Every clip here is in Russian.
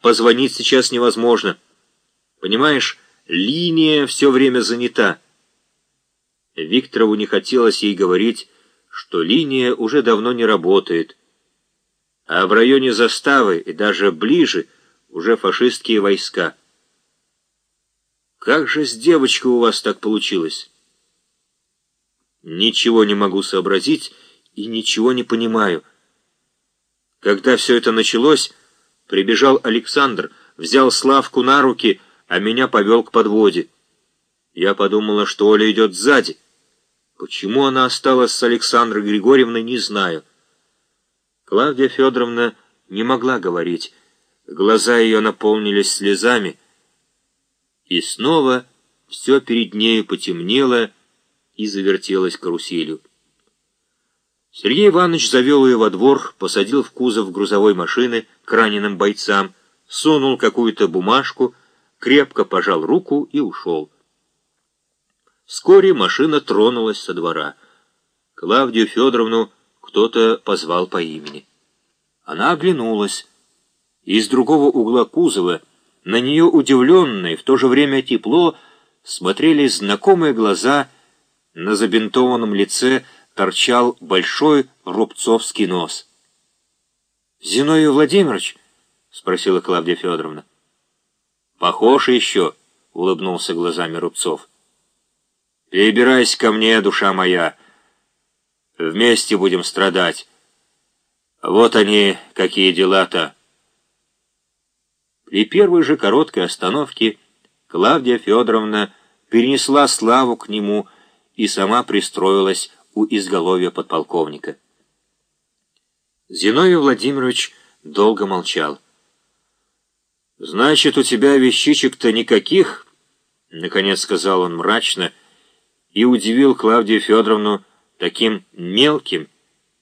позвонить сейчас невозможно. Понимаешь, линия все время занята. Викторову не хотелось ей говорить, что линия уже давно не работает, а в районе заставы и даже ближе уже фашистские войска. Как же с девочкой у вас так получилось? Ничего не могу сообразить и ничего не понимаю. Когда все это началось, прибежал Александр, взял Славку на руки, а меня повел к подводе. Я подумала, что Оля идет сзади. Почему она осталась с Александрой Григорьевной, не знаю. Клавдия Федоровна не могла говорить. Глаза ее наполнились слезами. И снова все перед нею потемнело и завертелось каруселью. Сергей Иванович завел ее во двор, посадил в кузов грузовой машины к раненым бойцам, сунул какую-то бумажку, крепко пожал руку и ушел. Вскоре машина тронулась со двора. Клавдию Федоровну кто-то позвал по имени. Она оглянулась. Из другого угла кузова на нее удивленные, в то же время тепло, смотрели знакомые глаза, на забинтованном лице торчал большой рубцовский нос. «Зиновий Владимирович?» — спросила Клавдия Федоровна. «Похож еще», — улыбнулся глазами Рубцов. Перебирайся ко мне, душа моя. Вместе будем страдать. Вот они, какие дела-то. При первой же короткой остановке Клавдия Федоровна перенесла славу к нему и сама пристроилась у изголовья подполковника. Зиновий Владимирович долго молчал. «Значит, у тебя вещичек-то никаких?» — наконец сказал он мрачно — и удивил Клавдию Федоровну таким мелким,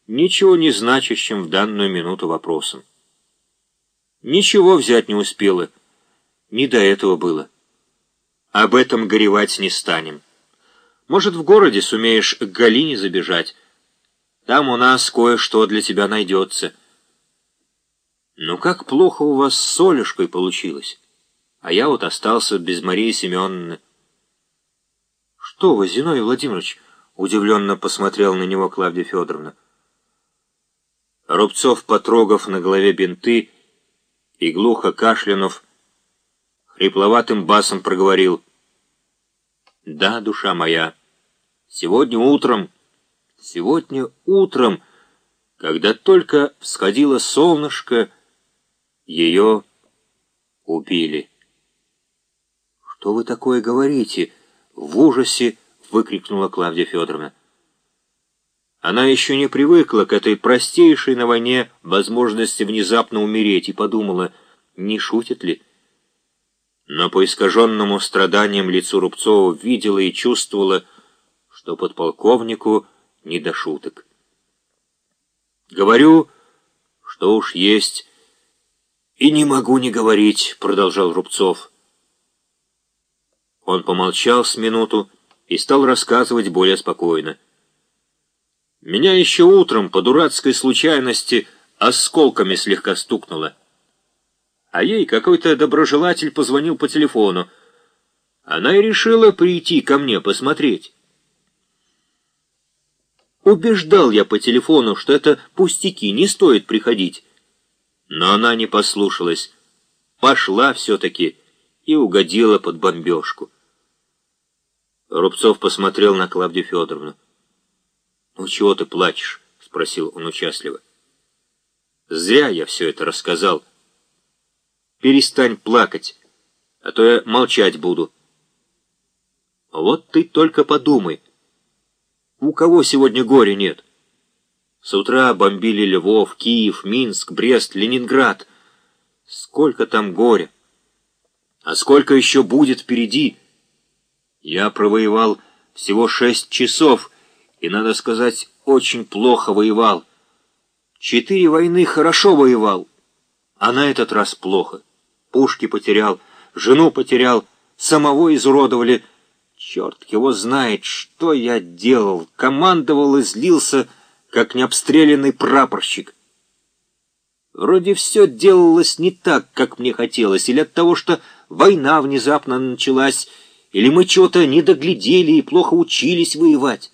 ничего не значащим в данную минуту вопросом. Ничего взять не успела, не до этого было. Об этом горевать не станем. Может, в городе сумеешь к Галине забежать. Там у нас кое-что для тебя найдется. Ну как плохо у вас с Солюшкой получилось. А я вот остался без Марии Семеновны. «Что вы, Зиновий Владимирович?» — удивленно посмотрел на него Клавдия Федоровна. Рубцов, потрогав на голове бинты и глухо кашлянув, хрипловатым басом проговорил. «Да, душа моя, сегодня утром, сегодня утром, когда только всходило солнышко, ее убили». «Что вы такое говорите?» В ужасе выкрикнула Клавдия Федоровна. Она еще не привыкла к этой простейшей на войне возможности внезапно умереть и подумала, не шутит ли. Но по искаженному страданиям лицу Рубцова видела и чувствовала, что подполковнику не до шуток. «Говорю, что уж есть, и не могу не говорить», — продолжал Рубцов. Он помолчал с минуту и стал рассказывать более спокойно. Меня еще утром по дурацкой случайности осколками слегка стукнуло. А ей какой-то доброжелатель позвонил по телефону. Она и решила прийти ко мне посмотреть. Убеждал я по телефону, что это пустяки, не стоит приходить. Но она не послушалась. Пошла все-таки и угодила под бомбежку. Рубцов посмотрел на Клавдию Федоровну. «Ну чего ты плачешь?» — спросил он участливо. «Зря я все это рассказал. Перестань плакать, а то я молчать буду». «Вот ты только подумай. У кого сегодня горя нет?» С утра бомбили Львов, Киев, Минск, Брест, Ленинград. Сколько там горя! А сколько еще будет впереди!» Я провоевал всего шесть часов, и, надо сказать, очень плохо воевал. Четыре войны хорошо воевал, а на этот раз плохо. Пушки потерял, жену потерял, самого изуродовали. Черт его знает, что я делал, командовал и злился, как необстрелянный прапорщик. Вроде все делалось не так, как мне хотелось, или от того, что война внезапно началась, или мы чего-то не доглядели и плохо учились воевать.